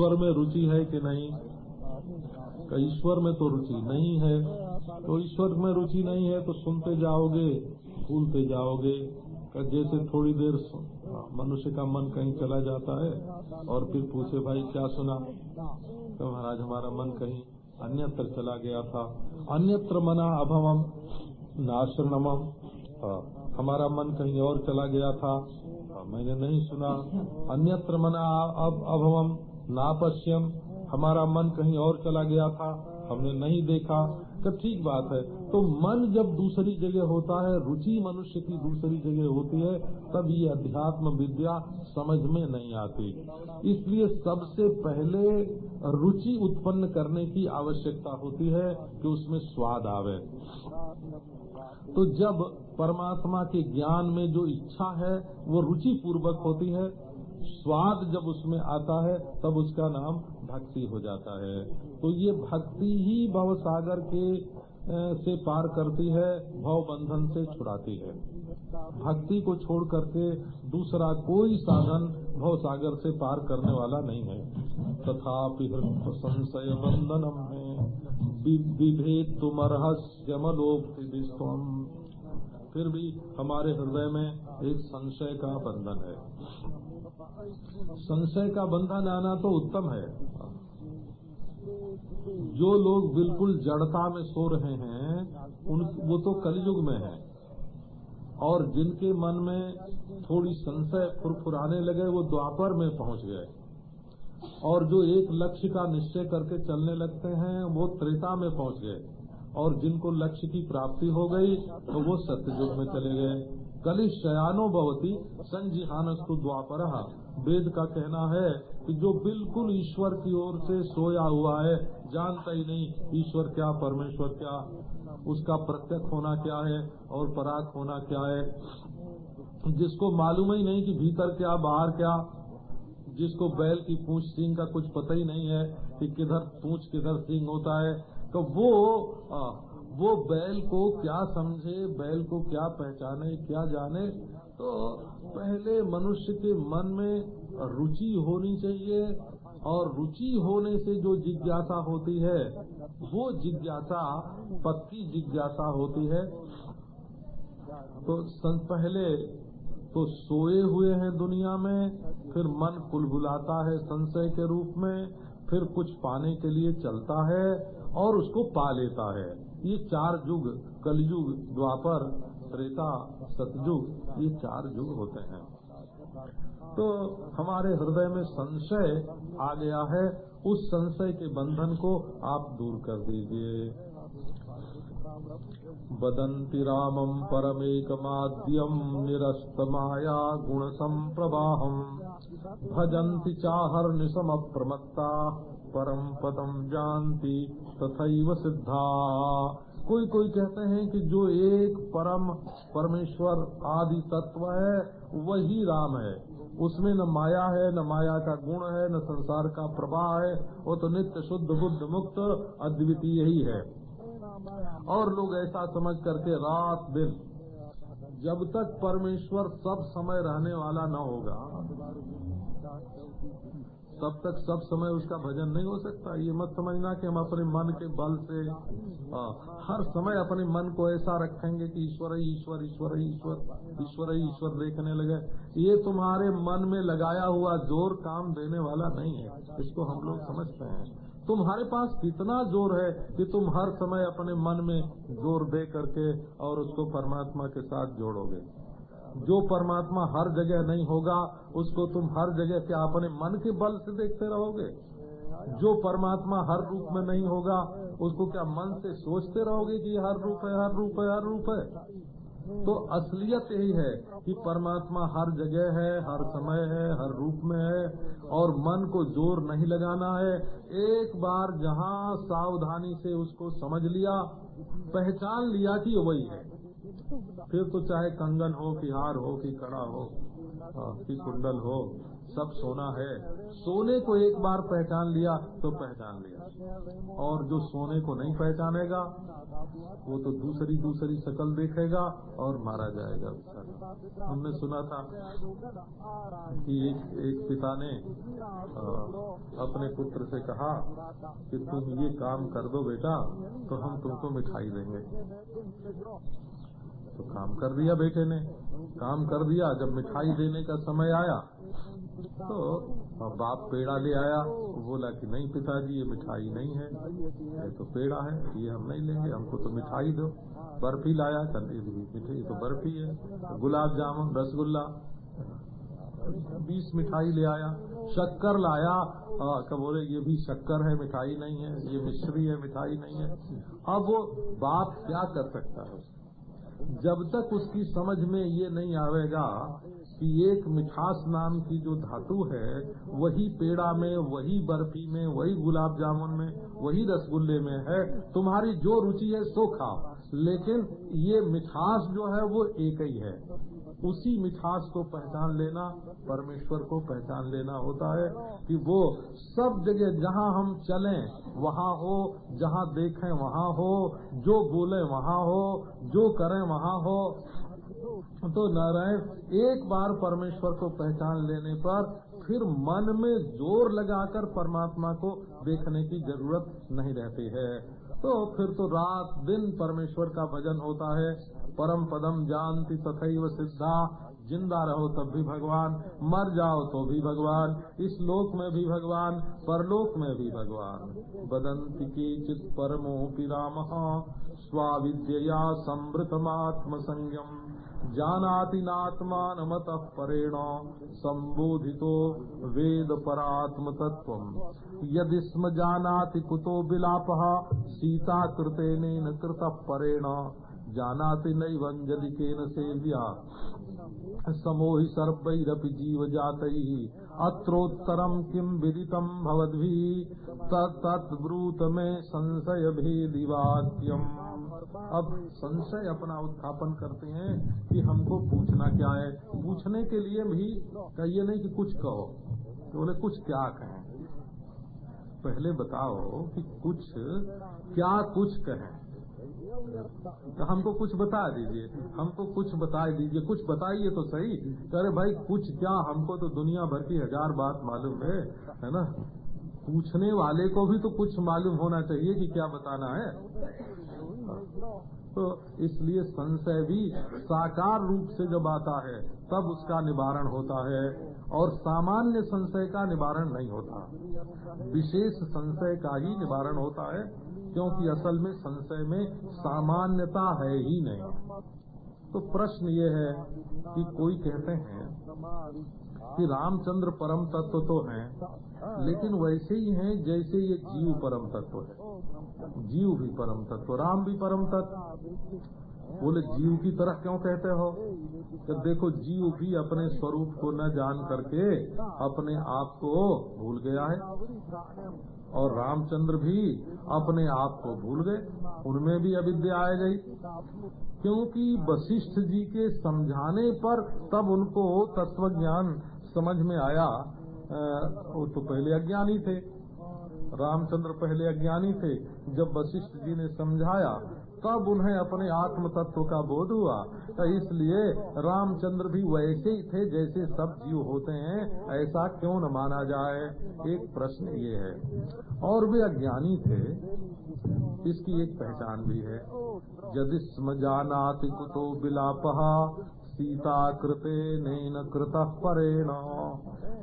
ईश्वर में रुचि है कि नहीं? ईश्वर में तो रुचि नहीं है। तो ईश्वर में रुचि नहीं है तो सुनते जाओगे, भूलते जाओगे। जैसे थोड़ी देर मनुष्य का मन कहीं चला जाता है और फिर पूछे, भाई, क्या सुना? तो महाराज, हमारा मन कहीं अन्यत्र चला गया था। अन्यत्र मना अभवम नाश्रमम हमारा मन कहीं और चला गया था। मैंने नहीं सुना। अन्यत्र मना अब अभवम नापश्यम हमारा मन कहीं और चला गया था, हमने नहीं देखा। तो ठीक बात है तो मन जब दूसरी जगह होता है, रुचि मनुष्य की दूसरी जगह होती है, तब ये अध्यात्म विद्या समझ में नहीं आती। इसलिए सबसे पहले रुचि उत्पन्न करने की आवश्यकता होती है कि उसमें स्वाद आवे। तो जब परमात्मा के ज्ञान में जो इच्छा है, वो रुचि पूर्वक होती है स्वाद जब उसमें आता है, तब उसका नाम भक्ति हो जाता है। तो ये भक्ति ही भव सागर के से पार करती है भव बंधन से छुड़ाती है। भक्ति को छोड़ करके दूसरा कोई साधन भव सागर से पार करने वाला नहीं है। तथा संशय बंधनम में विभेद तुम रहस्यमलोक्ति फिर भी हमारे हृदय में एक संशय का बंधन है। संशय का बंधन आना तो उत्तम है। जो लोग बिल्कुल जड़ता में सो रहे हैं, उन, वो तो कलयुग में है। और जिनके मन में थोड़ी संशय फुरफुराने लगे, वो द्वापर में पहुँच गए। और जो एक लक्ष्य का निश्चय करके चलने लगते हैं, वो त्रेता में पहुँच गए। और जिनको लक्ष्य की प्राप्ति हो गई तो वो सत्ययुग में चले गए। कलि शयानो भवती संजिहानस्तु द्वापर वेद का कहना है कि जो बिल्कुल ईश्वर की ओर से सोया हुआ है, जानता ही नहीं ईश्वर क्या, परमेश्वर क्या, उसका प्रत्यक्ष होना क्या है और पराग होना क्या है। जिसको मालूम ही नहीं कि भीतर क्या, बाहर क्या, जिसको बैल की पूछ सिंह का कुछ पता ही नहीं है कि किधर पूछ, किधर सिंह होता है तो वो वो बैल को क्या समझे, बैल को क्या पहचाने, क्या जाने तो पहले मनुष्य के मन में रुचि होनी चाहिए और रुचि होने से जो जिज्ञासा होती है, वो जिज्ञासा, पक्की जिज्ञासा होती है। तो पहले तो सोए हुए हैं दुनिया में, फिर मन बुलाता है संशय के रूप में, फिर कुछ पाने के लिए चलता है और उसको पा लेता है। ये चार युग कलयुग, द्वापर, त्रेता, सतयुग, ये चार युग होते हैं। तो हमारे हृदय में संशय आ गया है, उस संशय के बंधन को आप दूर कर दीजिए। वदन्ति रामं परमेकमाद्यं निरस्तमाया गुणसम्प्रवाहम् भजन्ति चाहर्निशमप्रमत्ता परम पदम जानती, तथैव सिद्धा। कोई कोई कहते हैं कि जो एक परम परमेश्वर आदि तत्व है, वही राम है। उसमें न माया है, न माया का गुण है, न संसार का प्रवाह है, वो तो नित्य शुद्ध, बुद्ध मुक्त, अद्वितीय ही है। और लोग ऐसा समझ करके रात दिन, जब तक परमेश्वर सब समय रहने वाला न होगा तब तक सब समय उसका भजन नहीं हो सकता। ये मत समझना कि हम अपने मन के बल से आ, हर समय अपने मन को ऐसा रखेंगे कि ईश्वर ही ईश्वर ईश्वर ही ईश्वर ईश्वर ही ईश्वर देखने लगे। ये तुम्हारे मन में लगाया हुआ ज़ोर काम देने वाला नहीं है। इसको हम लोग समझते हैं। तुम्हारे पास कितना ज़ोर है कि तुम हर समय अपने मन में ज़ोर दे करके और उसको परमात्मा के साथ जोड़ोगे। जो परमात्मा हर जगह नहीं होगा, उसको तुम हर जगह क्या अपने मन के बल से देखते रहोगे। जो परमात्मा हर रूप में नहीं होगा, उसको क्या मन से सोचते रहोगे कि हर रूप है, हर रूप है, हर रूप है? तो असलियत यही है कि परमात्मा हर जगह है, हर समय है, हर रूप में है, और मन को ज़ोर नहीं लगाना है। एक बार जहाँ सावधानी से उसको समझ लिया, पहचान लिया कि वही है। फिर तो चाहे कंगन हो कि हार हो कि कड़ा हो कि कुंडल हो, सब सोना है। सोने को एक बार पहचान लिया तो पहचान लिया। और जो सोने को नहीं पहचानेगा, वो तो दूसरी दूसरी शकल देखेगा और मारा जाएगा हमने सुना था कि एक एक पिता ने अपने पुत्र से कहा कि तुम ये काम कर दो बेटा तो हम तुमको मिठाई देंगे। तो काम कर दिया बेटे ने। काम कर दिया, जब मिठाई देने का समय आया तो बाप पेड़ा ले आया। बोला कि नहीं पिताजी, ये मिठाई नहीं है। ये तो पेड़ा है, ये हम नहीं लेंगे, हमको तो मिठाई दो। बर्फ़ी लाया मिठाई तो बर्फ़ी है। गुलाब जामुन, रसगुल्ला, बीस मिठाई ले आया। शक्कर लाया। कब बोले, ये भी शक्कर है, मिठाई नहीं है, ये मिश्री है, मिठाई नहीं है। अब वो बाप क्या कर सकता है जब तक उसकी समझ में ये नहीं आवेगा कि एक मिठास नाम की जो धातु है, वही पेड़ा में, वही बर्फ़ी में, वही गुलाब जामुन में, वही रसगुल्ले में है, तुम्हारी जो रुचि है सो खाओ। लेकिन ये मिठास जो है, वो एक ही है। उसी मिठास को पहचान लेना, परमेश्वर को पहचान लेना होता है कि वो सब जगह जहाँ हम चलें, वहाँ हो, जहाँ देखें वहाँ हो, जो बोले वहाँ हो, जो करें वहाँ हो। तो नारायण, एक बार परमेश्वर को पहचान लेने पर फिर मन में ज़ोर लगाकर परमात्मा को देखने की ज़रूरत नहीं रहती है। तो फिर तो रात दिन परमेश्वर का भजन होता है परम पदम जानती तथैव सिद्धा। ज़िंदा रहो तब भी भगवान, मर जाओ तो भी भगवान, इस लोक में भी भगवान, परलोक में भी भगवान। बदंती की चित परमो राम स्वाविद्या समृतमात्म संयम जानाति मत परेण, संबोधितो वेद परात्म तत्व यदि स्म जानाति कुतो विलाप सीता कृतेन कृत परेण। जानाति नैवंजलि केन सेव्या। समोहि सर्वैरपि जीव जात अत्रोत्तरम किम विदितम भवद्भि में संशय भेदिवाक्यम अब संशय अपना उत्थापन करते हैं कि हमको पूछना क्या है। पूछने के लिए भी कहिए नहीं कि कुछ कहो। तो कुछ क्या कहें? पहले बताओ कि कुछ, क्या कुछ कहें? तो हमको कुछ बता दीजिए। हमको कुछ बता दीजिए। कुछ बताइए तो सही। अरे भाई, कुछ क्या? हमको तो दुनिया भर की हज़ार बात मालूम है है ना? पूछने वाले को भी तो कुछ मालूम होना चाहिए कि क्या बताना है। तो इसलिए संशय भी साकार रूप से जब आता है, तब उसका निवारण होता है, और सामान्य संशय का निवारण नहीं होता। विशेष संशय का ही निवारण होता है। क्योंकि असल में संशय में सामान्यता है ही नहीं। तो प्रश्न ये है कि कोई कहते हैं कि रामचंद्र परम तत्व तो हैं, लेकिन वैसे ही हैं जैसे ये जीव परम तत्व है। जीव भी परम तत्व, राम भी परम तत्व। बोले, जीव की तरह क्यों कहते हो? तो देखो, जीव भी अपने स्वरूप को न जान करके अपने आप को भूल गया है। और रामचंद्र भी अपने आप को भूल गए। उनमें भी अविद्या आ गई। क्योंकि वशिष्ठ जी के समझाने पर तब उनको तत्व ज्ञान समझ में आया। वो तो पहले अज्ञानी थे। रामचंद्र पहले अज्ञानी थे। जब वशिष्ठ जी ने समझाया तब उन्हें अपने आत्म तत्व का बोध हुआ? तो इसलिए रामचंद्र भी वैसे ही थे जैसे सब जीव होते हैं। ऐसा क्यों न माना जाए? एक प्रश्न ये है। और वे अज्ञानी थे। इसकी एक पहचान भी है। यदि स्म जानाति कुतो बिलापहा सीता कृते नैन कृत परेण।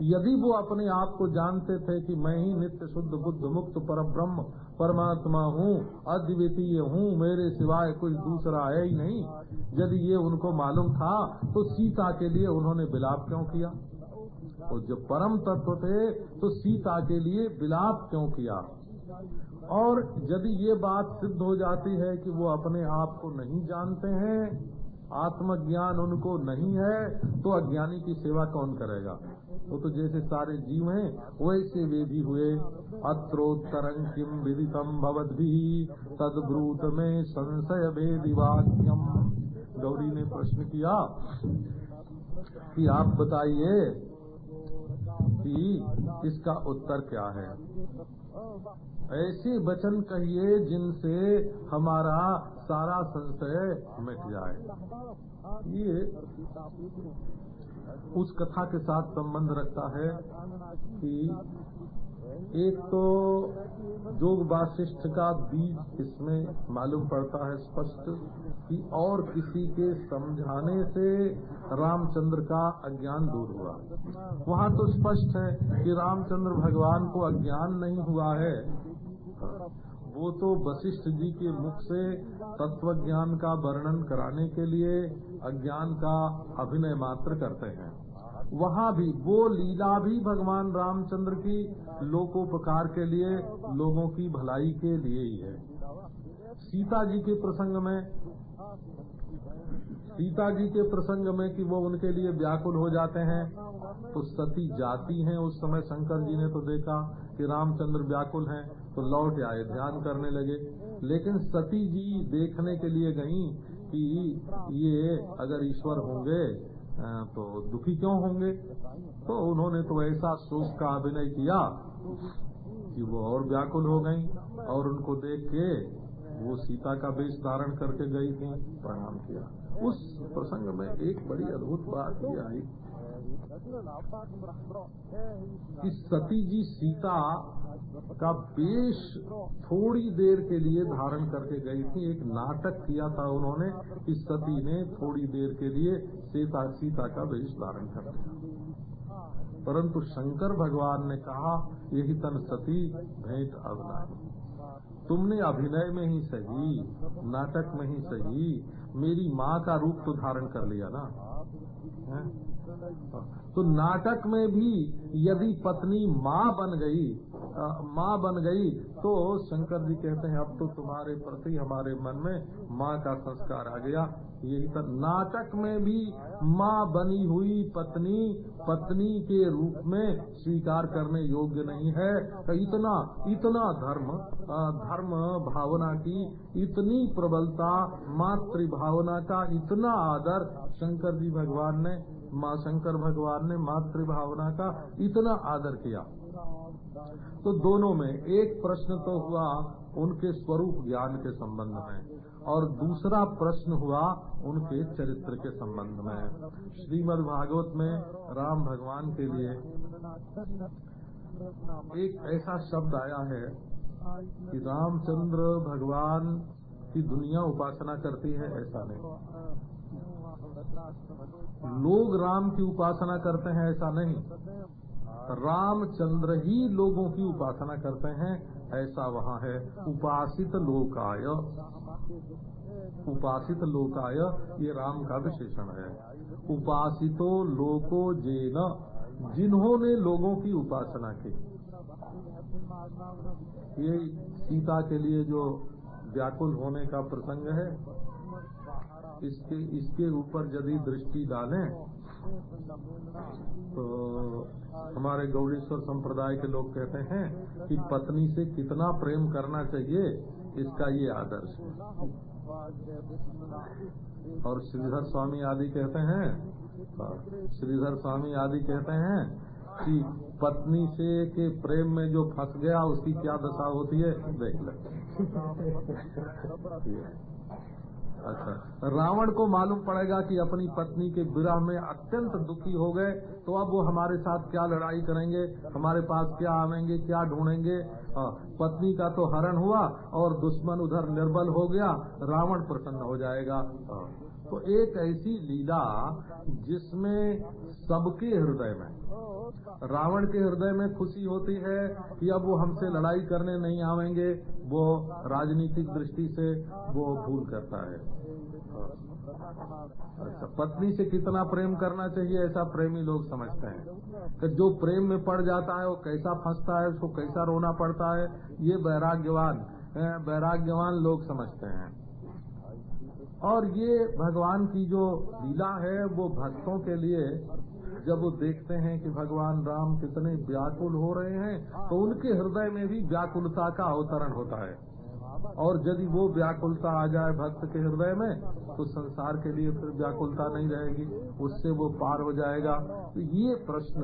यदि वो अपने आप को जानते थे कि मैं ही नित्य शुद्ध बुद्ध मुक्त पर ब्रह्म परमात्मा हूँ, अद्वितीय हूँ, मेरे सिवाय कोई दूसरा है ही नहीं। यदि ये उनको मालूम था तो सीता के लिए उन्होंने विलाप क्यों किया? और जब परम तत्व थे तो सीता के लिए विलाप क्यों किया? और यदि ये बात सिद्ध हो जाती है कि वो अपने आप को नहीं जानते हैं आत्मज्ञान उनको नहीं है तो अज्ञानी की सेवा कौन करेगा? वो तो तो जैसे सारे जीव हैं, वैसे वे भी हुए। अत्रोत्तरं किम विदितम भवद भी में संशय वेदिवाक्यम गौरी ने प्रश्न किया कि आप बताइए कि इसका उत्तर क्या है? ऐसे वचन कहिए जिनसे हमारा सारा संशय मिट जाए ये उस कथा के साथ संबंध रखता है कि एक तो जोग वाशिष्ठ का बीज इसमें मालूम पड़ता है स्पष्ट कि और किसी के समझाने से रामचंद्र का अज्ञान दूर हुआ। वहाँ तो स्पष्ट है कि रामचंद्र भगवान को अज्ञान नहीं हुआ है। वो तो वशिष्ठ जी के मुख से तत्व ज्ञान का वर्णन कराने के लिए अज्ञान का अभिनय मात्र करते हैं। वहाँ भी, वो लीला भी भगवान रामचंद्र की लोकोपकार के लिए, लोगों की भलाई के लिए ही है। सीता जी के प्रसंग में, सीता जी के प्रसंग में कि वो उनके लिए व्याकुल हो जाते हैं तो सती जाती हैं। उस समय शंकर जी ने तो देखा कि रामचंद्र व्याकुल हैं। तो लौट आए, ध्यान करने लगे। लेकिन सती जी देखने के लिए गई कि ये अगर ईश्वर होंगे तो दुखी क्यों होंगे? तो उन्होंने तो ऐसा शोक का अभिनय किया कि वो और व्याकुल हो गई और उनको देख के वो सीता का वेश धारण करके गई थी, प्रणाम किया। उस प्रसंग में एक बड़ी अद्भुत बात ये आई कि सती जी सीता का वेश थोड़ी देर के लिए धारण करके गई थी, एक नाटक किया था उन्होंने कि सती ने थोड़ी देर के लिए सीता सीता का वेश धारण कर लिया। परंतु शंकर भगवान ने कहा, यही तन सती, भेंट अब तुमने अभिनय में ही सही, नाटक में ही सही, मेरी माँ का रूप तो धारण कर लिया ना? है? तो नाटक में भी यदि पत्नी माँ बन गई माँ बन गई तो शंकर जी कहते हैं, अब तो तुम्हारे प्रति हमारे मन में माँ का संस्कार आ गया। यही तो नाटक में भी माँ बनी हुई पत्नी पत्नी के रूप में स्वीकार करने योग्य नहीं है। तो इतना इतना धर्म धर्म भावना की इतनी प्रबलता मातृ भावना का इतना आदर शंकर जी भगवान ने माँ शंकर भगवान ने मातृभावना का इतना आदर किया। तो दोनों में एक प्रश्न तो हुआ उनके स्वरूप ज्ञान के संबंध में, और दूसरा प्रश्न हुआ उनके चरित्र के संबंध में। श्रीमद् भागवत में राम भगवान के लिए एक ऐसा शब्द आया है कि रामचंद्र भगवान की दुनिया उपासना करती है, ऐसा नहीं। लोग राम की उपासना करते हैं, ऐसा नहीं। रामचंद्र ही लोगों की उपासना करते हैं, ऐसा वहाँ है। उपासित लोकाय। उपासित लोकाय, ये राम का विशेषण है। उपासितो लोको जेन, जिन्होंने लोगों की उपासना की। ये सीता के लिए जो व्याकुल होने का प्रसंग है इसके इसके ऊपर यदि दृष्टि डालें तो हमारे गौड़ेश्वर संप्रदाय के लोग कहते हैं कि पत्नी से कितना प्रेम करना चाहिए, इसका ये आदर्श है। और श्रीधर स्वामी आदि कहते हैं, श्रीधर स्वामी आदि कहते हैं कि पत्नी से के प्रेम में जो फंस गया, उसकी क्या दशा होती है, देख ले। अच्छा। रावण को मालूम पड़ेगा कि अपनी पत्नी के विरह में अत्यंत दुखी हो गए तो अब वो हमारे साथ क्या लड़ाई करेंगे? हमारे पास क्या आवेंगे, क्या ढूंढेंगे? पत्नी का तो हरण हुआ और दुश्मन उधर निर्बल हो गया, रावण प्रसन्न हो जाएगा। तो एक ऐसी लीला जिसमें सबके हृदय में, रावण के हृदय में खुशी होती है कि अब वो हमसे लड़ाई करने नहीं आवेंगे, वो राजनीतिक दृष्टि से वो भूल करता है। अच्छा पत्नी से कितना प्रेम करना चाहिए ऐसा प्रेमी लोग समझते हैं। कि जो प्रेम में पड़ जाता है, वो कैसा फंसता है, उसको कैसा रोना पड़ता है, ये वैराग्यवान वैराग्यवान लोग समझते हैं। और ये भगवान की जो लीला है, वो भक्तों के लिए, जब वो देखते हैं कि भगवान राम कितने व्याकुल हो रहे हैं तो उनके हृदय में भी व्याकुलता का अवतरण होता है। और यदि वो व्याकुलता आ जाए भक्त के हृदय में तो संसार के लिए फिर व्याकुलता नहीं रहेगी, उससे वो पार हो जाएगा। तो ये प्रश्न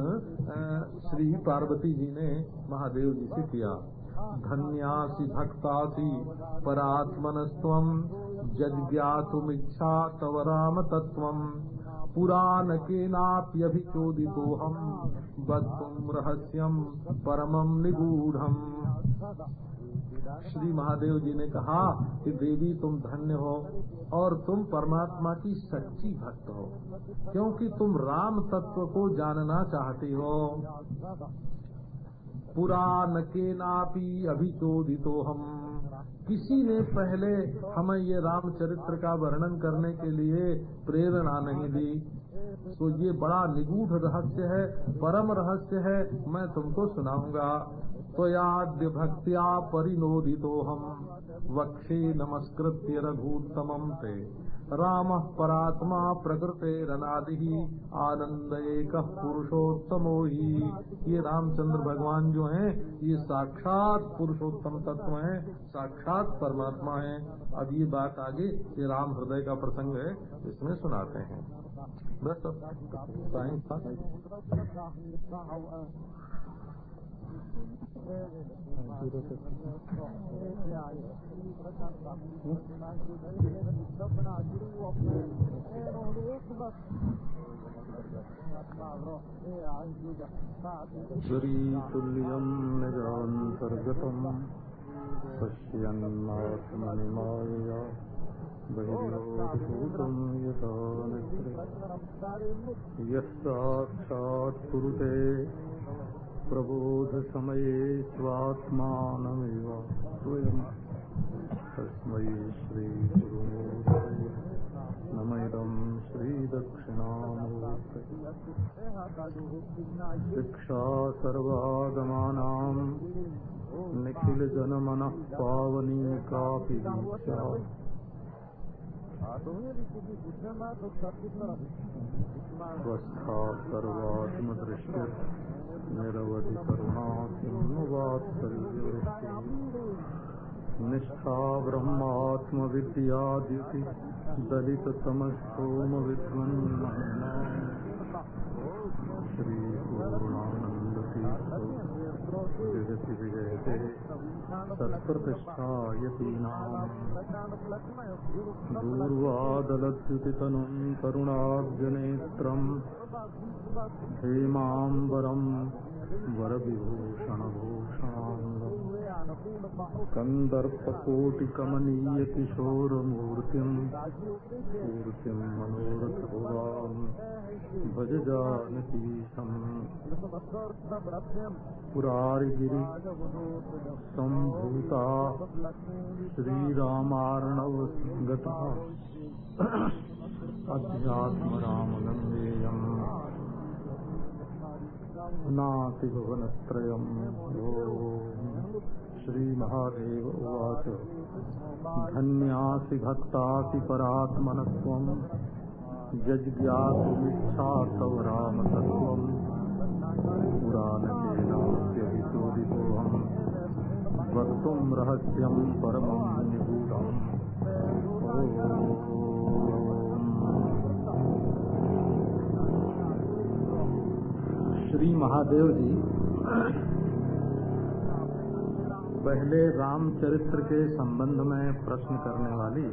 श्री पार्वती जी ने महादेव जी से किया। धन्यासी भक्तासी परात्मनस्व जज्ञातुमिच्छा तव राम तत्व पुराण के नाप्यभिचोदितो हम वक्तुम रहस्यम परमम निगूढ़ श्री महादेव जी ने कहा कि देवी तुम धन्य हो और तुम परमात्मा की सच्ची भक्त हो, क्योंकि तुम राम तत्व को जानना चाहती हो। पुराण के नापी अभिचोदितो हम किसी ने पहले हमें ये रामचरित्र का वर्णन करने के लिए प्रेरणा नहीं दी। तो ये बड़ा निगूढ़ रहस्य है, परम रहस्य है, मैं तुमको सुनाऊँगा। त्वयाद्य भक्तिया परिनोदितो हम वक्षे नमस्कृत्य रघुत्तमम ते। राम परात्मा प्रकृते रनादि आनंद एक पुरुषोत्तमो ही। ये रामचंद्र भगवान जो हैं, ये साक्षात पुरुषोत्तम तत्व हैं, साक्षात परमात्मा हैं। अब ये बात आगे, ये राम हृदय का प्रसंग है, इसमें सुनाते हैं। बस श्री तुल्यं निजान्तर्गतम् पश्यन्नात्मनिमायया बहिर्योभूतं यथा निद्रे। प्रबोधसमये स्वात्मानमेव स्वयं। तस्मै श्रीगुरुमूर्तये नमैदं श्रीदक्षिणामूर्तये। शिक्षा सर्वागमानां निखिलजनमनः पावनी कापि दीक्षा स्वस्था सर्वात्मदृष्टि निरवधि करुणा निष्ठा ब्रह्मात्म विद्याद्युति दलित तमस्तोम विद्वन श्री पूर्णानंद जगति विजयते तत्प्रतिष्ठायतीनाम् दूर्वादलद्युतितनुं करुणाब्जनेत्रम् हेमाम्बरम् वरविभूषणभूषणाङ्गम् कन्दर्पकोटिकमनीयकिशोरमूर्तिम् मूर्तिम् मनोरथभुवाम् भज जानकीशम् पुरारिगिरि सम्भूता श्रीरामार्णव गता अध्यात्मरामगङ्गेयम् नातिभुवनत्रयम्। श्रीमहादेव उवाच। धन्यासि भक्तासि परात्मनत्वम् यज्ञातुमिच्छा तव रामतत्त्वम् पुराणकेनाप्यभिचोदितोऽहम् वक्तुम् रहस्यम् श्री महादेव जी पहले रामचरित्र के संबंध में प्रश्न करने वाली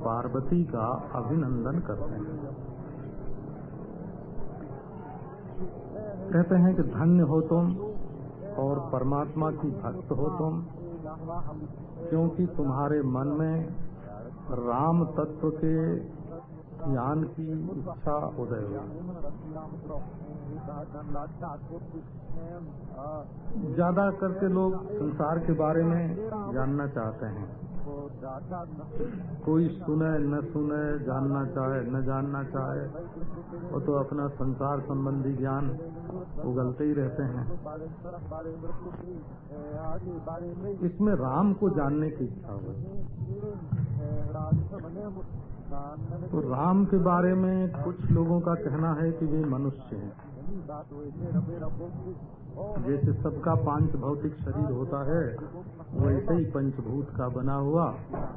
पार्वती का अभिनंदन करते हैं। कहते हैं कि धन्य हो तुम और परमात्मा की भक्त हो तुम, क्योंकि तुम्हारे मन में राम तत्व के ज्ञान की इच्छा उदय हुई। ज़्यादा करके लोग संसार के बारे में जानना चाहते हैं। कोई सुने, न सुने, जानना चाहे, न जानना चाहे, वो तो अपना संसार संबंधी ज्ञान उगलते ही रहते हैं। इसमें राम को जानने की इच्छा हुई तो राम के बारे में कुछ लोगों का कहना है कि वे मनुष्य हैं। जैसे सबका पाँच भौतिक शरीर होता है वैसे ही पंचभूत का बना हुआ,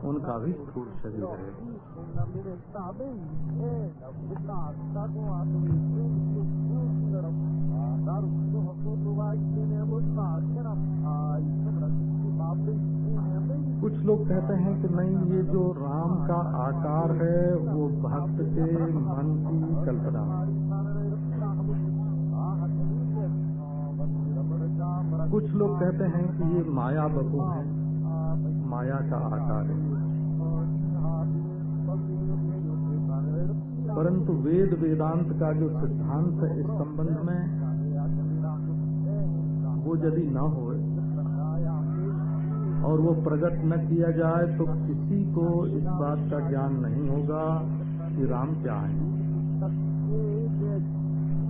उनका भी स्थूल शरीर है। कुछ लोग कहते हैं कि नहीं, ये जो राम का आकार है, वो भक्त के मन की कल्पना है। कुछ लोग कहते हैं कि ये माया बपू है। माया का आकार है। परंतु वेद वेदांत का जो सिद्धांत है इस संबंध में, वो यदि न हो और वो प्रकट न किया जाए तो किसी को इस बात का ज्ञान नहीं होगा कि राम क्या है।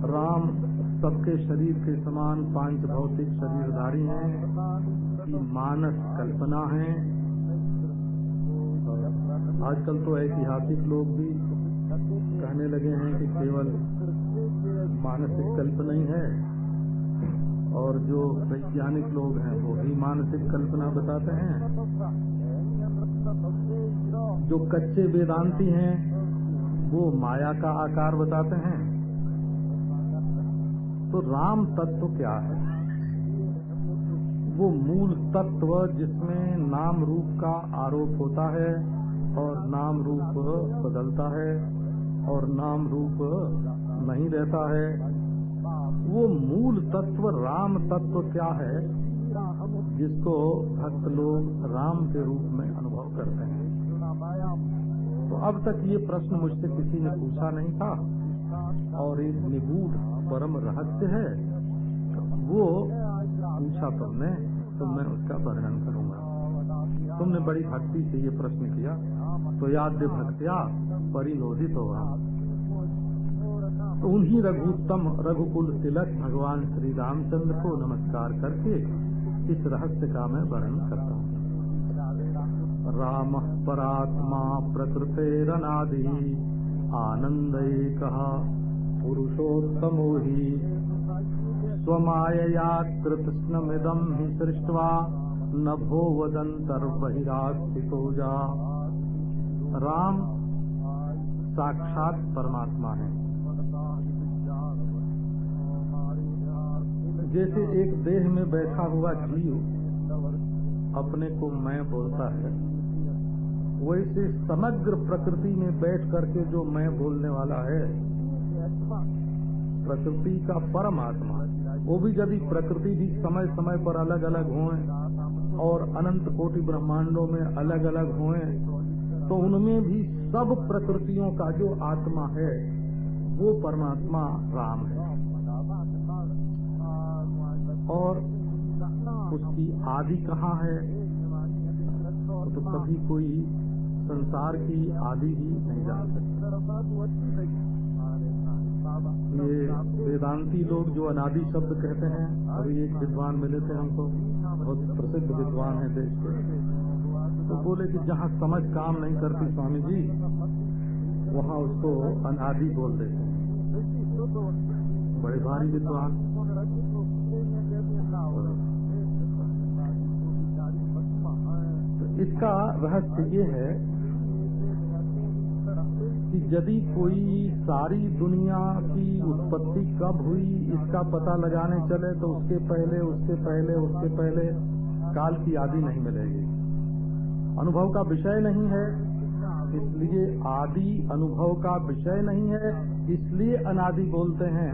राम सबके शरीर के समान पाँच भौतिक शरीरधारी हैं मानस कल्पना है। आजकल तो ऐतिहासिक लोग भी कहने लगे हैं कि केवल मानसिक कल्पना ही है, और जो वैज्ञानिक लोग हैं, वो भी मानसिक कल्पना बताते हैं। जो कच्चे वेदांती हैं, वो माया का आकार बताते हैं। तो राम तत्व क्या है? वो मूल तत्व जिसमें नाम रूप का आरोप होता है और नाम रूप बदलता है और नाम रूप नहीं रहता है। वो मूल तत्व, राम तत्व क्या है? जिसको भक्त लोग राम के रूप में अनुभव करते हैं। तो अब तक ये प्रश्न मुझसे किसी ने पूछा नहीं था। और एक निगूढ़ परम रहस्य है, वो पूछा तुमने तो मैं उसका वर्णन करूँगा। तुमने बड़ी भक्ति से ये प्रश्न किया तो याद भक्तिया परिलोधित होगा। तो उन्हीं रघुत्तम रघुकुल तिलक भगवान श्री रामचंद्र को नमस्कार करके इस रहस्य का मैं वर्णन करता हूँ। राम परात्मा प्रकृतेरनादि आनंद कहा पुरुषोत्तमो ही। स्वमायया कृतस्नमिदम ही सृष्टवा नभो जा। राम साक्षात परमात्मा है। जैसे एक देह में बैठा हुआ जीव अपने को मैं बोलता है, वैसे समग्र प्रकृति में बैठ करके जो मैं बोलने वाला है प्रकृति का परमात्मा। वो भी यदि प्रकृति भी समय समय पर अलग अलग होए और अनंत कोटि ब्रह्मांडों में अलग अलग होए तो उनमें भी सब प्रकृतियों का जो आत्मा है, वो परमात्मा राम है। और उसकी आदि कहाँ है? तो कभी कोई संसार की आदि ही नहीं जान सकता। ये वेदांती लोग जो अनादि शब्द कहते हैं, अभी एक विद्वान मिले थे हमको। बहुत प्रसिद्ध विद्वान है देश के। तो बोले कि जहाँ समझ काम नहीं करती स्वामी जी वहाँ उसको अनादि बोल देते हैं। बड़े भारी विद्वान। तो इसका रहस्य ये है कि यदि कोई सारी दुनिया की उत्पत्ति कब हुई, इसका पता लगाने चले तो उसके पहले उसके पहले उसके पहले काल की आदि नहीं मिलेगी। अनुभव का विषय नहीं है, इसलिए आदि अनुभव का विषय नहीं है, इसलिए अनादि बोलते हैं।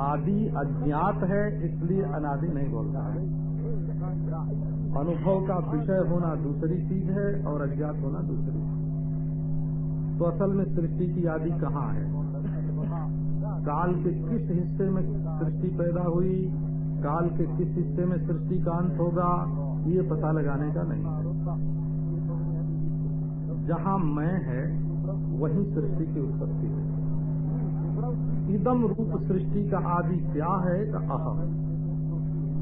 आदि अज्ञात है, इसलिए अनादि नहीं बोलता है। अनुभव का विषय होना दूसरी चीज़ है, और अज्ञात होना दूसरी तो असल में सृष्टि की आदि कहाँ है? काल के किस हिस्से में सृष्टि पैदा हुई? काल के किस हिस्से में सृष्टि का अंत होगा? ये पता लगाने का नहीं है। जहाँ मैं है, वही सृष्टि की उत्पत्ति है। इदम रूप सृष्टि का आदि क्या है? का अहम।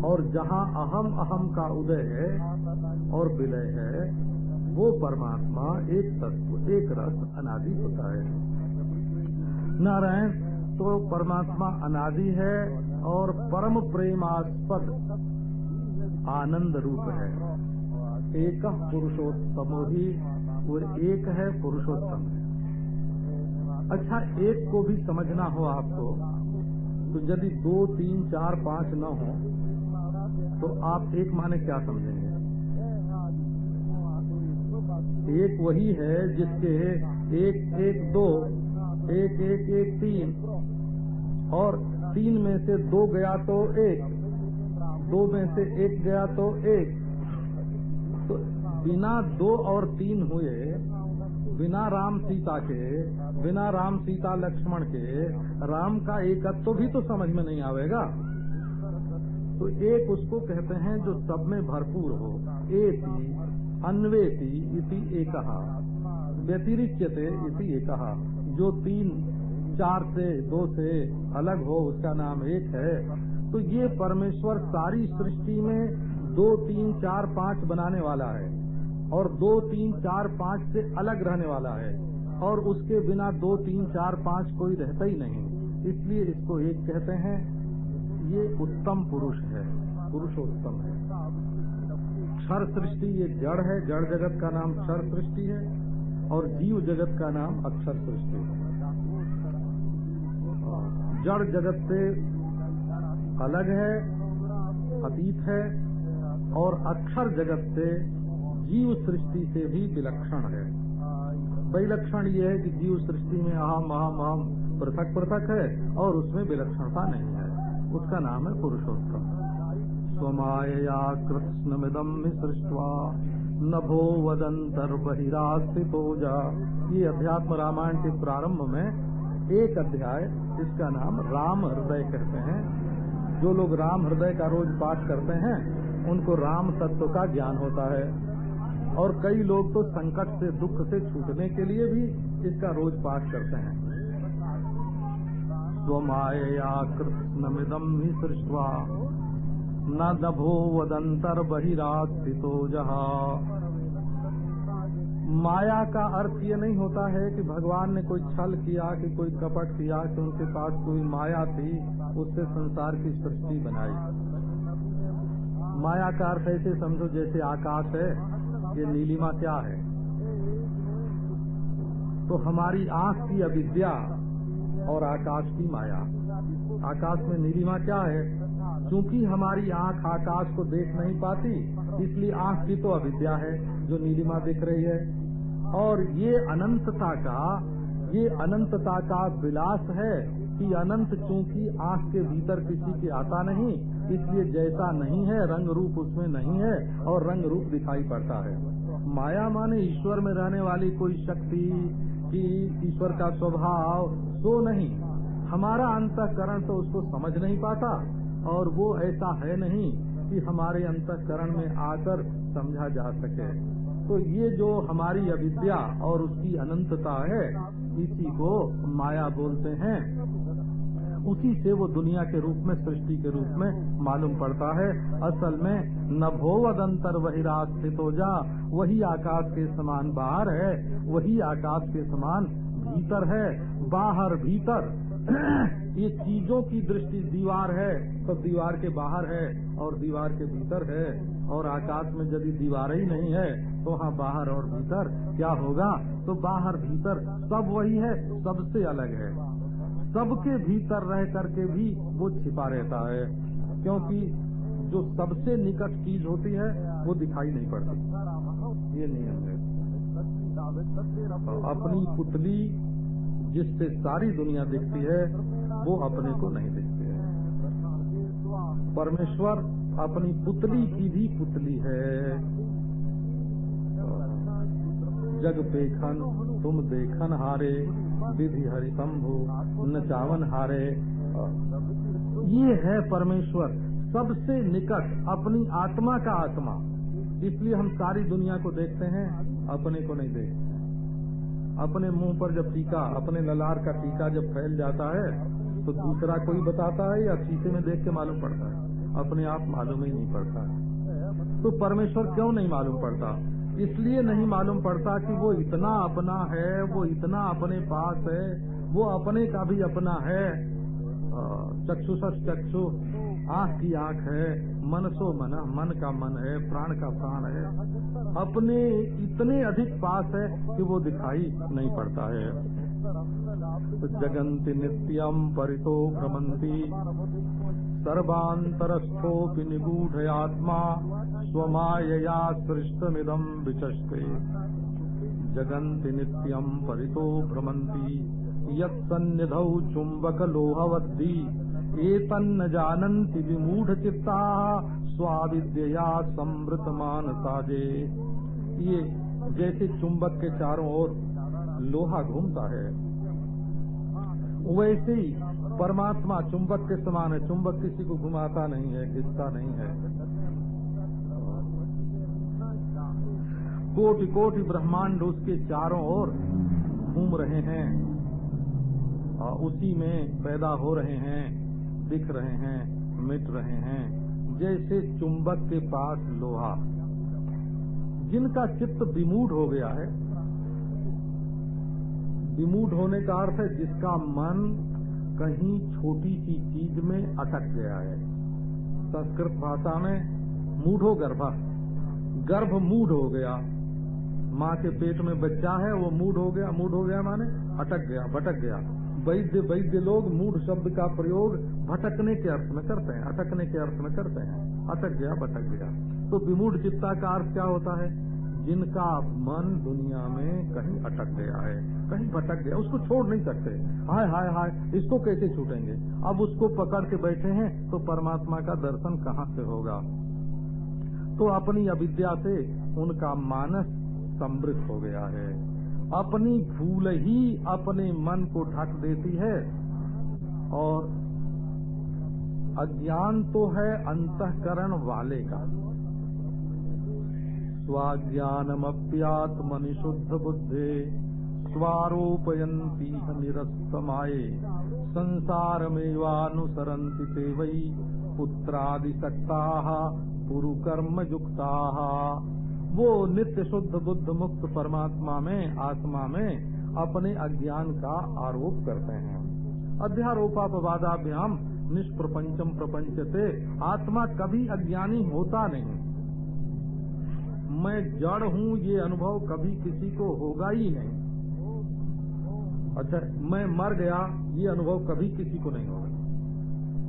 और जहाँ अहम अहम का उदय है और विलय है वो परमात्मा, एक तत्व, एक रस, अनादि होता है। नारायण तो परमात्मा अनादि है और परम प्रेमास्पद आनंद रूप है। एक पुरुषोत्तमो ही और एक है पुरुषोत्तम। अच्छा एक को भी समझना हो आपको तो यदि दो, तीन, चार, पाँच न हो तो आप एक माने क्या समझेंगे? एक वही है जिसके एक एक, दो, एक एक एक, तीन, और तीन में से दो गया तो एक, दो में से एक गया तो एक। तो बिना दो और तीन हुए, बिना राम सीता के, बिना राम सीता लक्ष्मण के, राम का एकत्व तो भी तो समझ में नहीं आवेगा। तो एक उसको कहते हैं जो सब में भरपूर हो, एति, अन्वेति इति एक। व्यतिरिच्यते इति एक। जो तीन, चार से, दो से अलग हो, उसका नाम एक है तो ये परमेश्वर सारी सृष्टि में दो, तीन, चार, पाँच बनाने वाला है और दो, तीन, चार, पाँच से अलग रहने वाला है और उसके बिना दो, तीन, चार, पाँच कोई रहता ही नहीं। इसलिए इसको एक कहते हैं। ये उत्तम पुरुष है। पुरुषोत्तम है। क्षर सृष्टि ये जड़ है, जड़ जगत का नाम क्षर सृष्टि है, और जीव जगत का नाम अक्षर सृष्टि है। जड़ जगत से अलग है, अतीत है, और अक्षर जगत से जीव सृष्टि से भी विलक्षण है। विलक्षण ये है कि जीव सृष्टि में अहम अहम अहम पृथक पृथक है, और उसमें विलक्षणता नहीं है। उसका नाम है पुरुषोत्तम। स्वमाया कृष्णमिदम सृष्टवा नभो वदंतर बहिरास्थितो जा ये अध्यात्म रामायण के प्रारंभ में एक अध्याय, इसका नाम राम हृदय कहते हैं। जो लोग राम हृदय का रोज पाठ करते हैं, उनको राम तत्व का ज्ञान होता है। और कई लोग तो संकट से, दुख से छूटने के लिए भी इसका रोज पाठ करते हैं। स्वमाया कृष्णमिदम ही सृष्टवा न दभो वदंतर बहिरास्थितो जहा। माया का अर्थ ये नहीं होता है कि भगवान ने कोई छल किया, कि कोई कपट किया, कि उनके पास कोई माया थी, उससे संसार की सृष्टि बनाई। माया का अर्थ ऐसे समझो जैसे आकाश है, ये नीलिमा क्या है? तो हमारी आँख की अविद्या और आकाश की माया। आकाश में नीलिमा क्या है? क्योंकि हमारी आँख आकाश को देख नहीं पाती, इसलिए आँख की तो अविद्या है जो नीलिमा दिख रही है। और ये अनंतता का, ये अनंतता का विलास है कि अनंत चूँकि आँख के भीतर किसी के आता नहीं, इसलिए जैसा नहीं है, रंग रूप उसमें नहीं है और रंग रूप दिखाई पड़ता है। माया माने ईश्वर में रहने वाली कोई शक्ति की ईश्वर का स्वभाव तो नहीं। हमारा अंतकरण तो उसको समझ नहीं पाता। और वो ऐसा है नहीं कि हमारे अंतकरण में आकर समझा जा सके। तो ये जो हमारी अविद्या और उसकी अनंतता है, इसी को माया बोलते हैं। उसी से वो दुनिया के रूप में, सृष्टि के रूप में मालूम पड़ता है। असल में नभोवदंतर वही स्थित हो जा, वही आकाश के समान बाहर है, वही आकाश के समान भीतर है, बाहर भीतर ये चीज़ों की दृष्टि दीवार है तो दीवार के बाहर है और दीवार के भीतर है। और आकाश में यदि दीवार ही नहीं है तो वहाँ बाहर और भीतर क्या होगा? तो बाहर भीतर सब वही है सबसे अलग है। सबके भीतर रह करके भी वो छिपा रहता है क्योंकि जो सबसे निकट चीज़ होती है वो दिखाई नहीं पड़ती। ये नियम है। अपनी पुतली जिससे सारी दुनिया दिखती है, वो अपने को नहीं दिखती है। परमेश्वर अपनी पुतली की भी पुतली है। जग देखन तुम देखन हारे, विधि हरि शंभु नचावन हारे। ये है परमेश्वर, सबसे निकट अपनी आत्मा का आत्मा। इसलिए हम सारी दुनिया को देखते हैं, अपने को नहीं देखते। अपने मुँह पर जब टीका, अपने ललार का टीका जब फैल जाता है तो दूसरा कोई बताता है या शीशे में देख के मालूम पड़ता है? अपने आप मालूम ही नहीं पड़ता तो परमेश्वर क्यों नहीं मालूम पड़ता? इसलिए नहीं मालूम पड़ता कि वो इतना अपना है, वो इतना अपने पास है, वो अपने का भी अपना है। चक्षुष चक्षु। आँख की आँख है मनसो मन मन का मन है, प्राण का प्राण है। अपने इतने अधिक पास है कि वो दिखाई नहीं पड़ता है। जगन्ति नित्यम परितो भ्रमंती सर्वांतरस्थोपि निगूढ़ आत्मा स्वमायया सृष्टमिदम विचष्टे जगन्ति नित्यम परितो भ्रमंती यत्सन्निधौ चुंबक लोहवद्दी एतन्न जानन्ति विमूढ़ चित्ता स्वाविद्या समृत मान साजे ये जैसे चुंबक के चारों ओर लोहा घूमता है, वैसे ही परमात्मा चुंबक के समान है। चुंबक किसी को घुमाता नहीं है खिंचता नहीं है। कोटि कोटि ब्रह्मांड उसके चारों ओर घूम रहे हैं उसी में पैदा हो रहे हैं। दिख रहे हैं, मिट रहे हैं, जैसे चुंबक के पास लोहा। जिनका चित्त विमूढ़ हो गया है, विमूढ़ होने का अर्थ है जिसका मन कहीं छोटी सी चीज़ में अटक गया है। संस्कृत भाषा में मूढ़ो गर्भ। गर्भ मूढ़ हो गया। माँ के पेट में बच्चा है, वो मूढ़ हो गया, मूढ़ हो गया माने अटक गया, भटक गया। वैद्य वैद्य लोग मूढ़ शब्द का प्रयोग भटकने के अर्थ में करते हैं, अटकने के अर्थ में करते हैं। अटक गया, भटक गया। तो विमूढ़ चित्ता का अर्थ क्या होता है? जिनका मन दुनिया में कहीं अटक गया है, कहीं भटक गया, उसको छोड़ नहीं सकते। हाय हाय हाय, इसको कैसे छूटेंगे? अब उसको पकड़ के बैठे हैं तो परमात्मा का दर्शन कहाँ से होगा? तो अपनी अविद्या से उनका मानस समृद्ध हो गया है। अपनी भूल ही अपने मन को ढक देती है और अज्ञान तो है अंतकरण वाले का। स्वाज्ञानमप्यात्मनि शुद्ध बुद्धे स्वारोपयन्ती निरस्तमाये। संसारमेवानुसरन्ति ते वै पुत्रादिसक्ताः पुरुकर्म युक्ताः वो नित्य शुद्ध बुद्ध मुक्त परमात्मा में, आत्मा में अपने अज्ञान का आरोप करते हैं। अध्यारोपापवादाभ्याम निष्प्रपंचम प्रपंच से आत्मा कभी अज्ञानी होता नहीं। मैं जड़ हूँ, ये अनुभव कभी किसी को होगा ही नहीं। अच्छा मैं मर गया, ये अनुभव कभी किसी को नहीं होगा।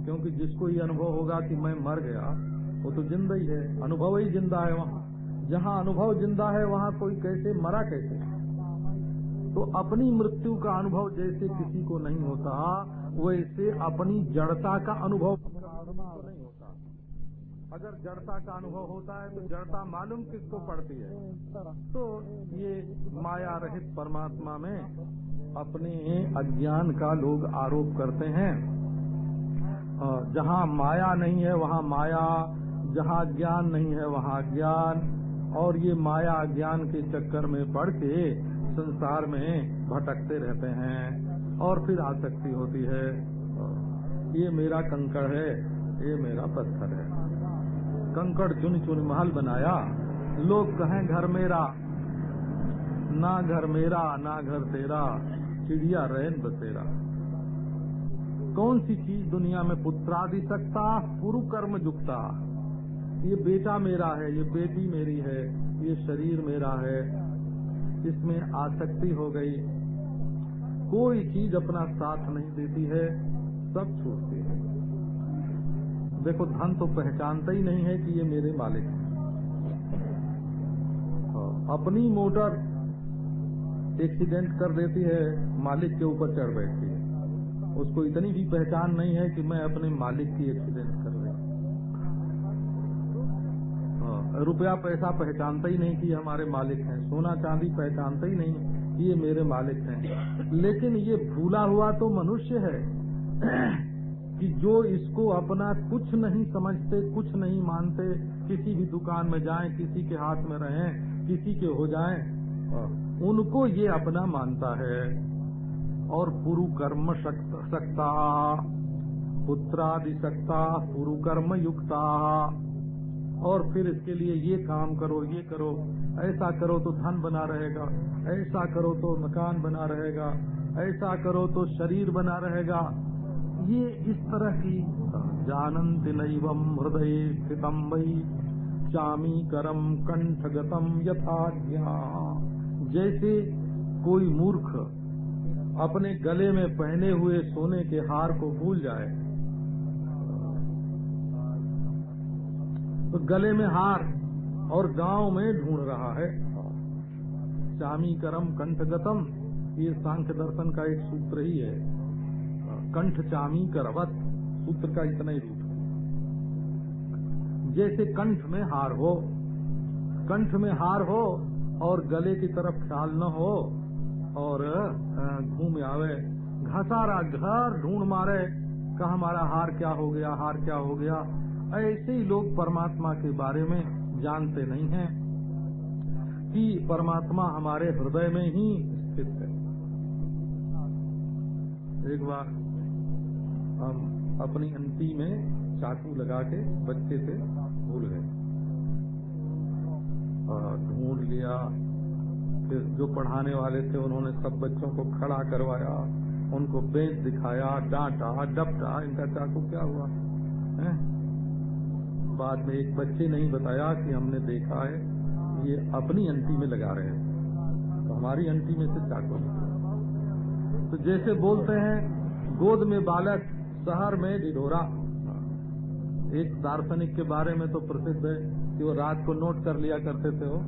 क्योंकि जिसको ये अनुभव होगा कि मैं मर गया, वो तो ज़िंदा ही है, अनुभव ही ज़िंदा है वहाँ। जहाँ अनुभव ज़िंदा है, वहाँ कोई कैसे मरा कैसे? तो अपनी मृत्यु का अनुभव जैसे किसी को नहीं होता, वैसे अपनी जड़ता का अनुभव नहीं होता अगर जड़ता का अनुभव होता है तो जड़ता मालूम किसको पड़ती है? तो ये माया रहित परमात्मा में अपने अज्ञान का लोग आरोप करते हैं। जहाँ माया नहीं है, वहाँ माया, जहाँ ज्ञान नहीं है, वहाँ ज्ञान। और ये माया ज्ञान के चक्कर में पड़ के संसार में भटकते रहते हैं और फिर आसक्ति होती है। ये मेरा कंकड़ है, ये मेरा पत्थर है। कंकड़ चुन चुन महल बनाया। लोग कहें, घर मेरा, ना घर मेरा, ना घर तेरा, चिड़िया रैन बसेरा। कौन सी चीज़ दुनिया में पुत्रादि सकता पुरु कर्म जुकता ये बेटा मेरा है ये बेटी मेरी है ये शरीर मेरा है। इसमें आसक्ति हो गई। कोई चीज़ अपना साथ नहीं देती है सब छूटती है। देखो धन तो पहचानता ही नहीं है कि ये मेरे मालिक हैं। हाँ, अपनी मोटर एक्सीडेंट कर देती है मालिक के ऊपर चढ़ बैठती है। उसको इतनी भी पहचान नहीं है कि मैं अपने मालिक की एक्सीडेंट कर रही हाँ, रुपया पैसा पहचानता ही नहीं कि हमारे मालिक हैं। सोना चांदी पहचानता ही नहीं कि ये मेरे मालिक हैं। लेकिन ये भूला हुआ तो मनुष्य है कि जो इसको अपना कुछ नहीं समझते, कुछ नहीं मानते, किसी भी दुकान में जाएँ, किसी के हाथ में रहें, किसी के हो जाएँ, उनको ये अपना मानता है। और पुरु कर्म सकता, पुत्रादि सकता पुरु कर्म युक्ता। और फिर इसके लिए ये काम करो, ये करो, ऐसा करो तो धन बना रहेगा, ऐसा करो तो मकान बना रहेगा, ऐसा करो तो शरीर बना रहेगा। ये इस तरह की जानंति नैवम हृदय स्थितम वही चामी करम कंठगतम यथाज्ञा। जैसे कोई मूर्ख अपने गले में पहने हुए सोने के हार को भूल जाए तो गले में हार और गाँव में ढूंढ रहा है। चामी करम कंठगतम ये सांख्य दर्शन का एक सूत्र ही है। कंठ चामी करवत, सूत्र का इतना ही रूप जैसे कंठ में हार हो, कंठ में हार हो और गले की तरफ़ ख्याल न हो और घूम आवे, घसारा घर ढूंढ मारे का हमारा हार क्या हो गया, हार क्या हो गया? ऐसे ही लोग परमात्मा के बारे में जानते नहीं हैं कि परमात्मा हमारे हृदय में ही स्थित है एक बार हम अपनी अंती में चाकू लगा के बच्चे से भूल गए ढूंढ लिया, फिर जो पढ़ाने वाले थे उन्होंने सब बच्चों को खड़ा करवाया, उनको बेंच दिखाया, डांटा, डपटा, इनका चाकू क्या हुआ, है? बाद में एक बच्चे नहीं बताया कि हमने देखा है, ये अपनी अंटी में लगा रहे हैं। तो हमारी अंटी में से चाकू तो जैसे बोलते हैं, गोद में बालक, शहर में ढिढोरा। एक दार्शनिक के बारे में तो प्रसिद्ध है कि वो रात को नोट कर लिया करते थे वो।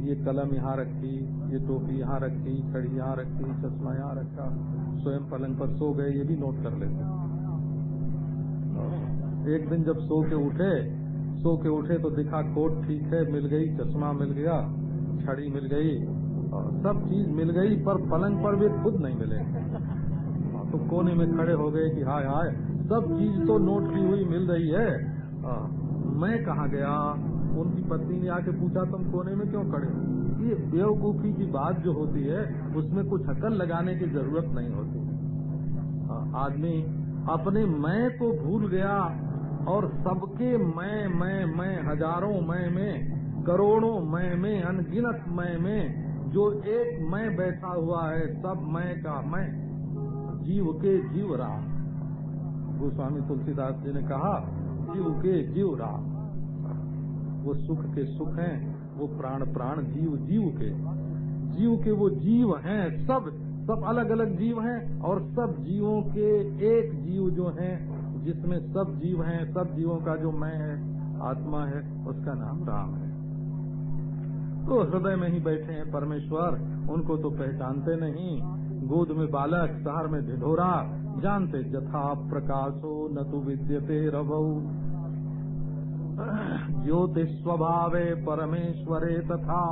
ये कलम यहाँ रखी, ये टोपी यहाँ रखी, छड़ी यहाँ रखी, चश्मा यहाँ रखा, स्वयं पलंग पर सो गए, ये भी नोट कर लेते। एक दिन जब सो के उठे सो के उठे तो दिखा कोट ठीक है मिल गई चश्मा मिल गया छड़ी मिल गई और सब चीज़ मिल गई पर पलंग पर वे खुद नहीं मिले। तो कोने में खड़े हो गए कि हाय हाय सब चीज़ तो नोट की हुई मिल रही है। आ, मैं कहा गया? उनकी पत्नी ने आके पूछा तुम कोने में क्यों खड़े हो? ये बेवकूफ़ी की बात जो होती है उसमें कुछ हकल लगाने की ज़रूरत नहीं होती। आदमी अपने मैं को भूल गया और सबके मैं मैं मैं, हज़ारों मैं, में, करोड़ों मैं, में, अनगिनत मैं, में, जो एक मैं बैठा हुआ है, सब मैं का मैं, जीव के जीव राम गोस्वामी तुलसीदास जी ने कहा, जीव के जीव राम वो सुख के सुख हैं, वो प्राण प्राण, जीव जीव के। जीव के वो जीव हैं, सब सब अलग अलग जीव हैं, और सब जीवों के एक जीव जो हैं जिसमें सब जीव हैं, सब जीवों का जो मैं है, आत्मा है, उसका नाम राम है। तो हृदय में ही बैठे हैं परमेश्वर, उनको तो पहचानते नहीं। गोद में बालक शहर में ढिढोरा, जानते जथा प्रकाशो न तो विद्यते रभऊ ज्योति स्वभावे परमेश्वरे तथा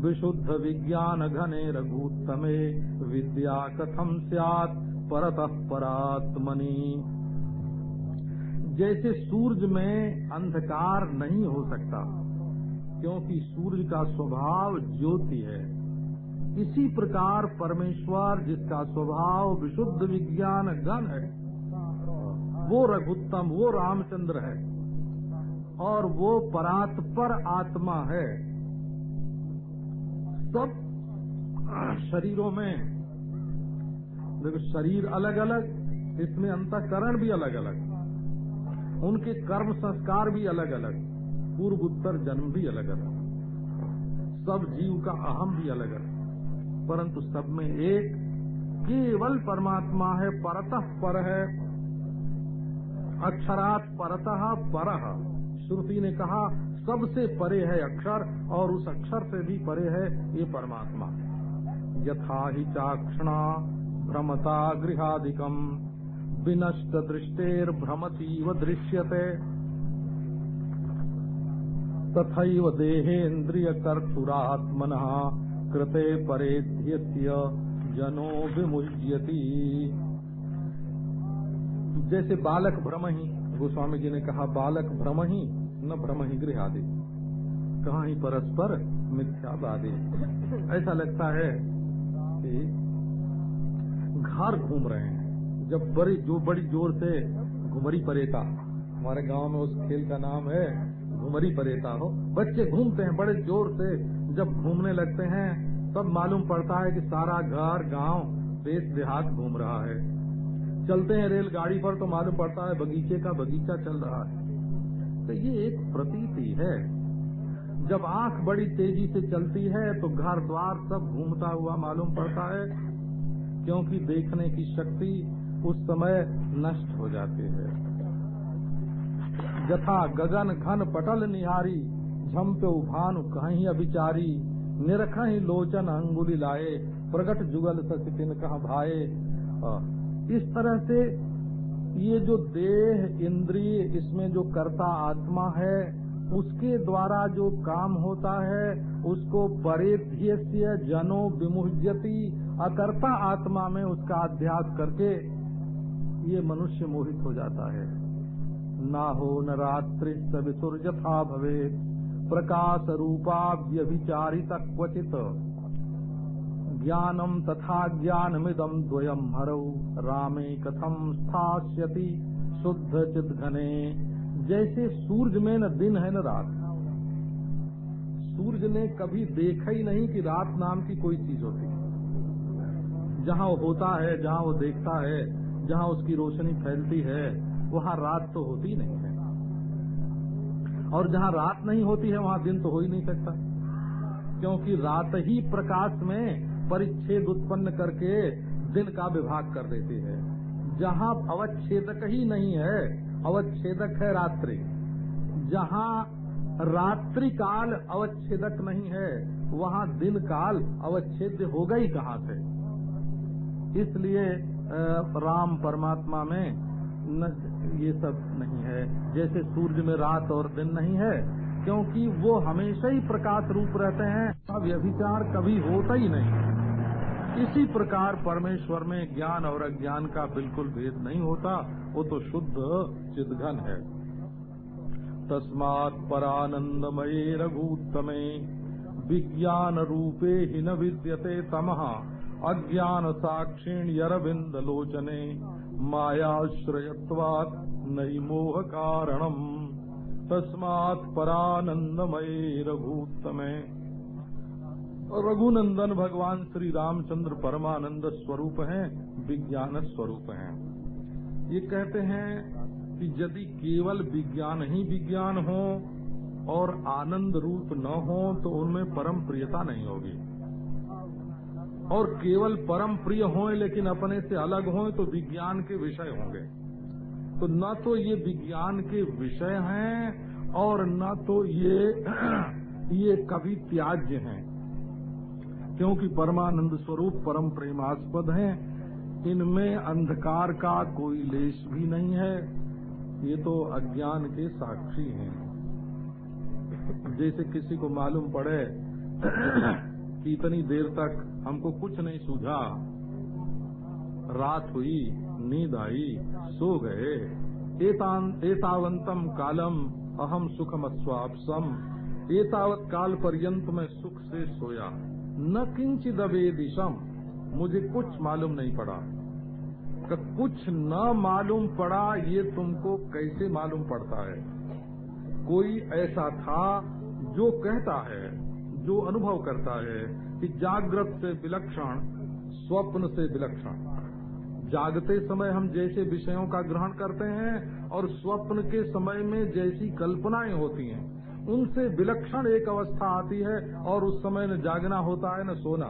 विशुद्ध विज्ञान घने रघुत्तमे विद्या कथम सियात, परतः परात्मनि। जैसे सूरज में अंधकार नहीं हो सकता, क्योंकि सूरज का स्वभाव ज्योति है। इसी प्रकार परमेश्वर, जिसका स्वभाव विशुद्ध विज्ञान गण है, वो रघुत्तम, वो रामचंद्र है, और वो परात्पर आत्मा है। सब शरीरों में देखो शरीर अलग अलग इसमें अंतकरण भी अलग अलग उनके कर्म संस्कार भी अलग अलग पूर्व उत्तर जन्म भी अलग अलग सब जीव का अहम भी अलग अलग परंतु सब में एक, केवल परमात्मा है, परतः पर है, अक्षरात परतः पर। श्रुति ने कहा, सबसे परे है अक्षर, और उस अक्षर से भी परे है ये परमात्मा। यथा ही चाक्षणा, भ्रमता गृहाधिकम विनष्ट दृष्टेर भ्रमतीव दृश्यते। देहेन्द्रिय कर्तुरात्मन कृते परेध्यस्य जनो विमुह्यति जैसे बालक भ्रम ही गोस्वामी जी ने कहा, बालक भ्रम ही न भ्रम ही गृह आदि कहा ही परस्पर मिथ्यावादी। ऐसा लगता है कि घर घूम रहे हैं। जब बड़ी, जो बड़ी ज़ोर से घुमरी परेता, हमारे गाँव में उस खेल का नाम है, घुमरी परेता हो। बच्चे घूमते हैं, बड़े ज़ोर से जब घूमने लगते हैं, तब मालूम पड़ता है कि सारा घर, गाँव देश देहात घूम रहा है। चलते हैं रेलगाड़ी पर तो मालूम पड़ता है बगीचे का बगीचा चल रहा है। तो ये एक प्रतीति है। जब आँख बड़ी तेज़ी से चलती है तो घर द्वार सब घूमता हुआ मालूम पड़ता है, क्योंकि देखने की शक्ति उस समय नष्ट हो जाते हैं। जथा गगन घन पटल निहारी झम्पे भानु कहीं अभिचारी निरख ही लोचन अंगुली लाए, प्रगट जुगल सचिन कहा भाए। इस तरह से ये जो देह इंद्रिय इसमें जो कर्ता आत्मा है, उसके द्वारा जो काम होता है, उसको परेध्य जनो विमुह्यति अकर्ता आत्मा में उसका अध्यास करके ये मनुष्य मोहित हो जाता है। ना हो, न रात्रि सविसुर्यथा भवे प्रकाश रूपा व्यभिचारित क्वचित। ज्ञानम तथा ज्ञानमिदम द्वयम हरौ। रामे कथम स्थास्यति शुद्ध चित घने जैसे सूरज में न दिन है, न रात। सूरज ने कभी देखा ही नहीं कि रात नाम की कोई चीज़ होती। जहाँ वो होता है, जहाँ वो देखता है जहाँ उसकी रोशनी फैलती है, वहाँ रात तो होती नहीं है। और जहाँ रात नहीं होती है, वहाँ दिन तो हो ही नहीं सकता। क्योंकि रात ही प्रकाश में परिच्छेद उत्पन्न करके दिन का विभाग कर देती है। जहाँ अवच्छेदक ही नहीं है, अवच्छेदक है रात्रि। जहाँ रात्रि काल अवच्छेदक नहीं है, वहाँ दिन काल अवच्छेद होगा ही कहाँ से? इसलिए राम परमात्मा में न, ये सब नहीं है। जैसे सूर्य में रात और दिन नहीं है क्योंकि वो हमेशा ही प्रकाश रूप रहते हैं। अब व्यभिचार कभी होता ही नहीं। इसी प्रकार परमेश्वर में ज्ञान और अज्ञान का बिल्कुल भेद नहीं होता वो तो शुद्ध चिदघन है। तस्मात् परानंदमये रघुत्तमे विज्ञान रूपे ही न विद्यते तमः। अज्ञान साक्षिण्यरविंद लोचने, मायाश्रयत्वात् नई मोह कारणम। तस्मात् परानंदमय रघुत्तमे। रघुनंदन भगवान श्री रामचंद्र परमानंद स्वरूप हैं, विज्ञान स्वरूप हैं। ये कहते हैं कि यदि केवल विज्ञान ही विज्ञान हो और आनंद रूप न हो तो उनमें परम प्रियता नहीं होगी। और केवल परम प्रिय हो लेकिन अपने से अलग हो तो विज्ञान के विषय होंगे। तो न तो ये विज्ञान के विषय हैं, और न तो ये ये कभी त्याज्य हैं। क्योंकि परमानंद स्वरूप परम प्रेमास्पद हैं, इनमें अंधकार का कोई लेश भी नहीं है। ये तो अज्ञान के साक्षी हैं। जैसे किसी को मालूम पड़े इतनी देर तक हमको कुछ नहीं सूझा। रात हुई, नींद आई, सो गए। एतावंतम कालम अहम सुखम अस्वापसम एतावत काल पर्यंत में सुख से सोया। न किंचित दिशम, मुझे कुछ मालूम नहीं पड़ा। कुछ न मालूम पड़ा, ये तुमको कैसे मालूम पड़ता है? कोई ऐसा था जो कहता है जो अनुभव करता है कि जागृत से विलक्षण, स्वप्न से विलक्षण। जागते समय हम जैसे विषयों का ग्रहण करते हैं और स्वप्न के समय में जैसी कल्पनाएँ होती हैं, उनसे विलक्षण एक अवस्था आती है और उस समय न जागना होता है, न सोना।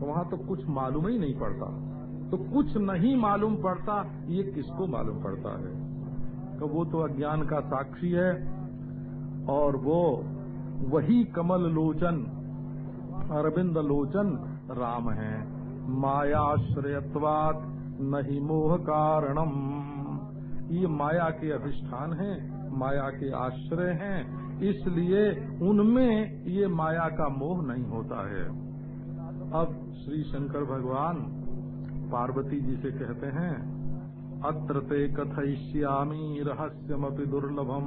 तो वहाँ तो कुछ मालूम ही नहीं पड़ता। तो कुछ नहीं मालूम पड़ता, ये किसको मालूम पड़ता है? तो वो तो अज्ञान का साक्षी है और वो वही कमल लोचन, अरविंद लोचन राम है। मायाश्रयत्वात नहीं मोह कारणम। ये माया के अधिष्ठान है, माया के आश्रय हैं, इसलिए उनमें ये माया का मोह नहीं होता है। अब श्री शंकर भगवान पार्वती जी से कहते हैं, अत्र ते कथयिष्यामी रहस्यमपि दुर्लभम।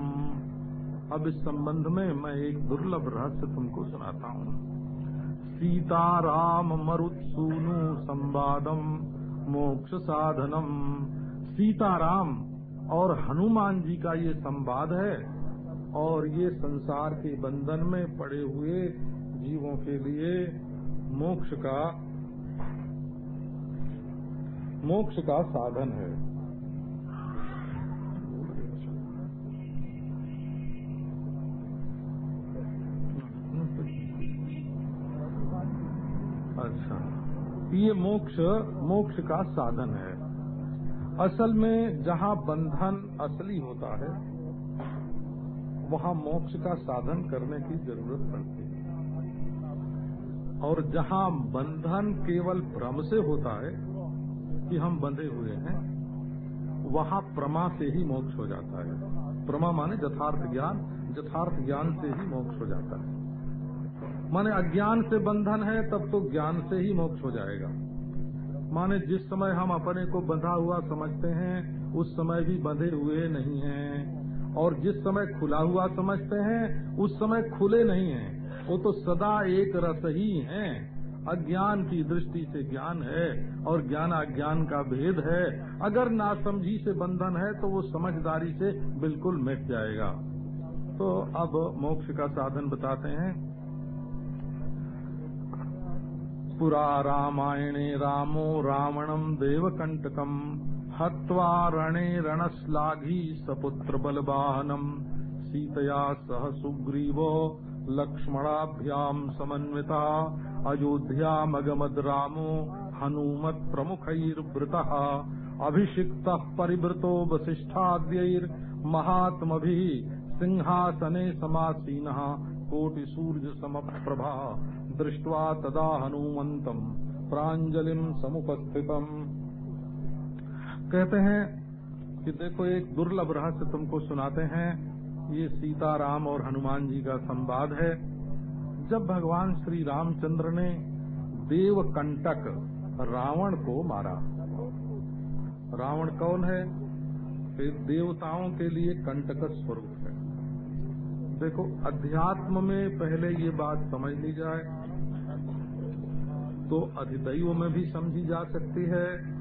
अब इस संबंध में मैं एक दुर्लभ रहस्य तुमको सुनाता हूँ। सीता राम मरुत्सूनु संवादम, मोक्ष साधनम। सीताराम और हनुमान जी का ये संवाद है और ये संसार के बंधन में पड़े हुए जीवों के लिए मोक्ष का मोक्ष का साधन है। अच्छा। ये मोक्ष मोक्ष का साधन है। असल में जहाँ बंधन असली होता है, वहाँ मोक्ष का साधन करने की ज़रूरत पड़ती है। और जहाँ बंधन केवल भ्रम से होता है कि हम बंधे हुए हैं, वहाँ प्रमा से ही मोक्ष हो जाता है। प्रमा माने यथार्थ ज्ञान यथार्थ ज्ञान से ही मोक्ष हो जाता है। माने अज्ञान से बंधन है, तब तो ज्ञान से ही मोक्ष हो जाएगा। माने जिस समय हम अपने को बंधा हुआ समझते हैं, उस समय भी बंधे हुए नहीं हैं। और जिस समय खुला हुआ समझते हैं, उस समय खुले नहीं हैं। वो तो सदा एक रस ही हैं। अज्ञान की दृष्टि से ज्ञान है, और ज्ञान अज्ञान का भेद है। अगर नासमझी से बंधन है तो वो समझदारी से बिल्कुल मिट जाएगा। तो अब मोक्ष का साधन बताते हैं। पुरा रामायणे रामो रावणम् देवकण्टकम् हत्वा रणे रणश्लाघी सपुत्र बलवाहनम् सीतया सह सुग्रीवो लक्ष्मणाभ्याम् समन्विता। अयोध्यामगमद् रामो हनूमत् प्रमुखैर्वृतः अभिषिक्तः परिवृतो वसिष्ठाद्यैर्महात्मभिः सिंहासने समासीनः। कोटिसूर्यसमप्रभा दृष्ट्वा तदा हनुमन्तम् प्राञ्जलिम् समुपस्थितम्। कहते हैं कि देखो, एक दुर्लभ रहस्य तुमको सुनाते हैं। ये सीताराम और हनुमान जी का संवाद है। जब भगवान श्री रामचंद्र ने देव कंटक रावण को मारा, रावण कौन है? देवताओं के लिए कंटक स्वरूप है। देखो, अध्यात्म में पहले ये बात समझ ली जाए। तो अधिदैव में भी समझी जा सकती है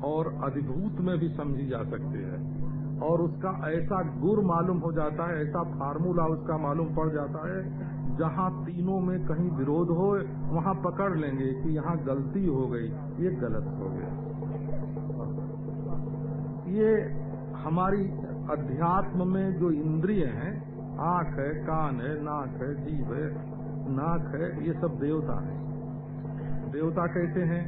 और अधिभूत में भी समझी जा सकती है। और उसका ऐसा गुर मालूम हो जाता है, ऐसा फार्मूला उसका मालूम पड़ जाता है, जहाँ तीनों में कहीं विरोध हो, वहाँ पकड़ लेंगे कि यहाँ गलती हो गई, ये गलत हो गया। ये हमारी अध्यात्म में जो इंद्रिय हैं, आँख है, कान है, नाक है जीव है, नाक है, ये सब देवता है। देवता कैसे हैं,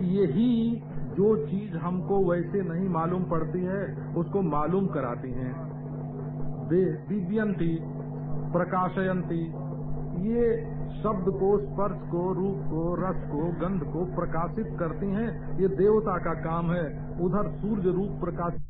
यही जो चीज़ हमको वैसे नहीं मालूम पड़ती है, उसको मालूम कराती हैं। दिव्यंती, प्रकाशयंती, ये शब्द को, स्पर्श को, रूप को, रस को, गंध को प्रकाशित करती हैं। ये देवता का काम है, उधर सूर्य रूप प्रकाशित